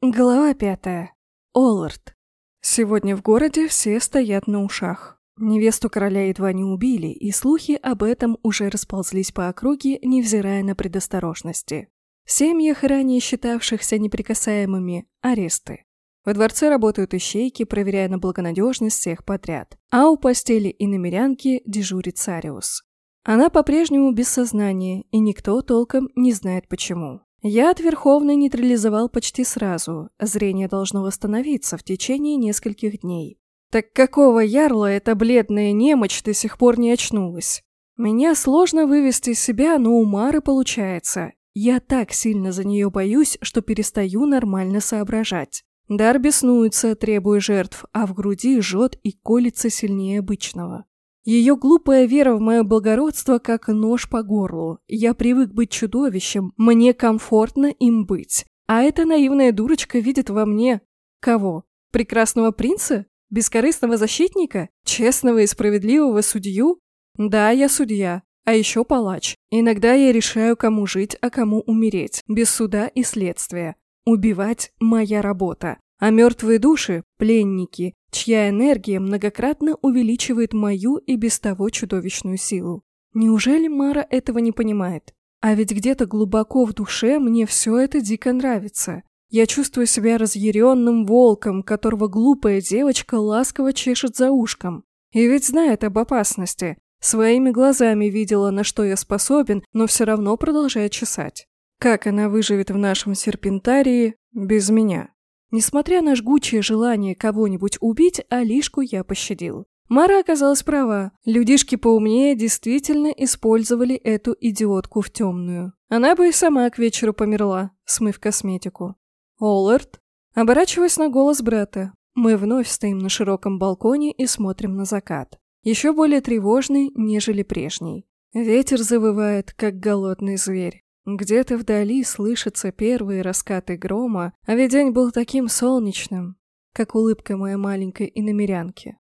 Глава пятая. Оллард. Сегодня в городе все стоят на ушах. Невесту короля едва не убили, и слухи об этом уже расползлись по округе, невзирая на предосторожности. В семьях, ранее считавшихся неприкасаемыми, аресты. Во дворце работают ищейки, проверяя на благонадежность всех подряд. А у постели и намерянки дежурит Сариус. Она по-прежнему без сознания, и никто толком не знает почему. Яд Верховный нейтрализовал почти сразу, зрение должно восстановиться в течение нескольких дней. Так какого ярла эта бледная немочь до сих пор не очнулась? Меня сложно вывести из себя, но у Мары получается. Я так сильно за нее боюсь, что перестаю нормально соображать. Дар беснуется, требуя жертв, а в груди жжет и колется сильнее обычного. Ее глупая вера в мое благородство как нож по горлу. Я привык быть чудовищем, мне комфортно им быть. А эта наивная дурочка видит во мне... Кого? Прекрасного принца? Бескорыстного защитника? Честного и справедливого судью? Да, я судья. А еще палач. Иногда я решаю, кому жить, а кому умереть. Без суда и следствия. Убивать – моя работа. А мертвые души – пленники, чья энергия многократно увеличивает мою и без того чудовищную силу. Неужели Мара этого не понимает? А ведь где-то глубоко в душе мне все это дико нравится. Я чувствую себя разъяренным волком, которого глупая девочка ласково чешет за ушком. И ведь знает об опасности. Своими глазами видела, на что я способен, но все равно продолжает чесать. Как она выживет в нашем серпентарии без меня? Несмотря на жгучее желание кого-нибудь убить, Алишку я пощадил. Мара оказалась права. Людишки поумнее действительно использовали эту идиотку в темную. Она бы и сама к вечеру померла, смыв косметику. Оллард? Оборачиваясь на голос брата, мы вновь стоим на широком балконе и смотрим на закат. Еще более тревожный, нежели прежний. Ветер завывает, как голодный зверь. Где-то вдали слышатся первые раскаты грома, а ведь день был таким солнечным, как улыбка моей маленькой иномерянки.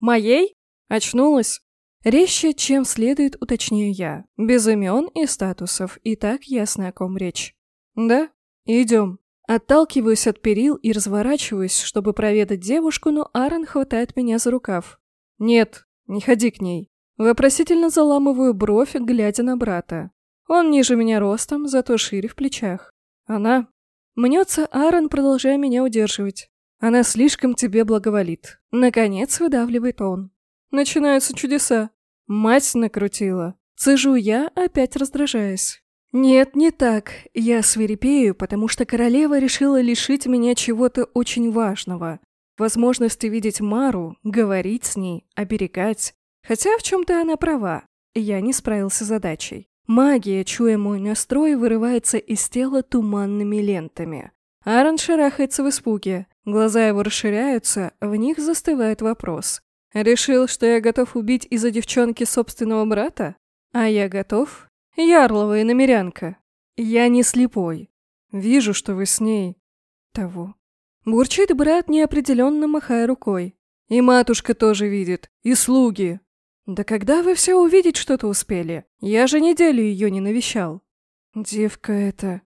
«Моей?» Очнулась? Резче, чем следует, уточняю я. Без имен и статусов, и так ясно, о ком речь. «Да? Идем». Отталкиваюсь от перил и разворачиваюсь, чтобы проведать девушку, но Аарон хватает меня за рукав. «Нет, не ходи к ней». Вопросительно заламываю бровь, глядя на брата. Он ниже меня ростом, зато шире в плечах. Она... Мнется Аарон, продолжая меня удерживать. Она слишком тебе благоволит. Наконец выдавливает он. Начинаются чудеса. Мать накрутила. Цежу я, опять раздражаясь. Нет, не так. Я свирепею, потому что королева решила лишить меня чего-то очень важного. Возможности видеть Мару, говорить с ней, оберегать. Хотя в чем-то она права. Я не справился с задачей. Магия, чуя мой настрой, вырывается из тела туманными лентами. Аарон шарахается в испуге. Глаза его расширяются, в них застывает вопрос. Решил, что я готов убить из-за девчонки собственного брата? А я готов? Ярлова и намерянка. Я не слепой. Вижу, что вы с ней... того. Бурчит брат, неопределенно махая рукой. И матушка тоже видит, и слуги. «Да когда вы все увидеть что-то успели? Я же неделю ее не навещал». «Девка эта...»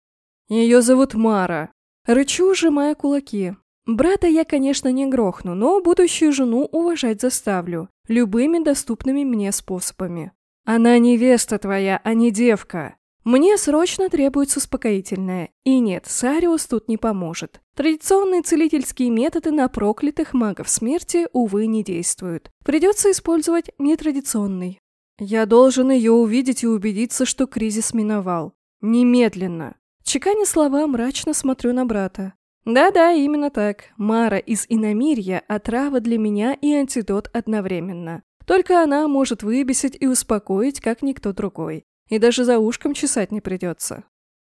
«Ее зовут Мара». Рычу, сжимая кулаки. Брата я, конечно, не грохну, но будущую жену уважать заставлю. Любыми доступными мне способами. Она невеста твоя, а не девка. Мне срочно требуется успокоительное. И нет, Сариус тут не поможет. Традиционные целительские методы на проклятых магов смерти, увы, не действуют. Придется использовать нетрадиционный. Я должен ее увидеть и убедиться, что кризис миновал. Немедленно. Чеканя слова, мрачно смотрю на брата. Да-да, именно так. Мара из Иномирья – отрава для меня и антидот одновременно. Только она может выбесить и успокоить, как никто другой. И даже за ушком чесать не придется.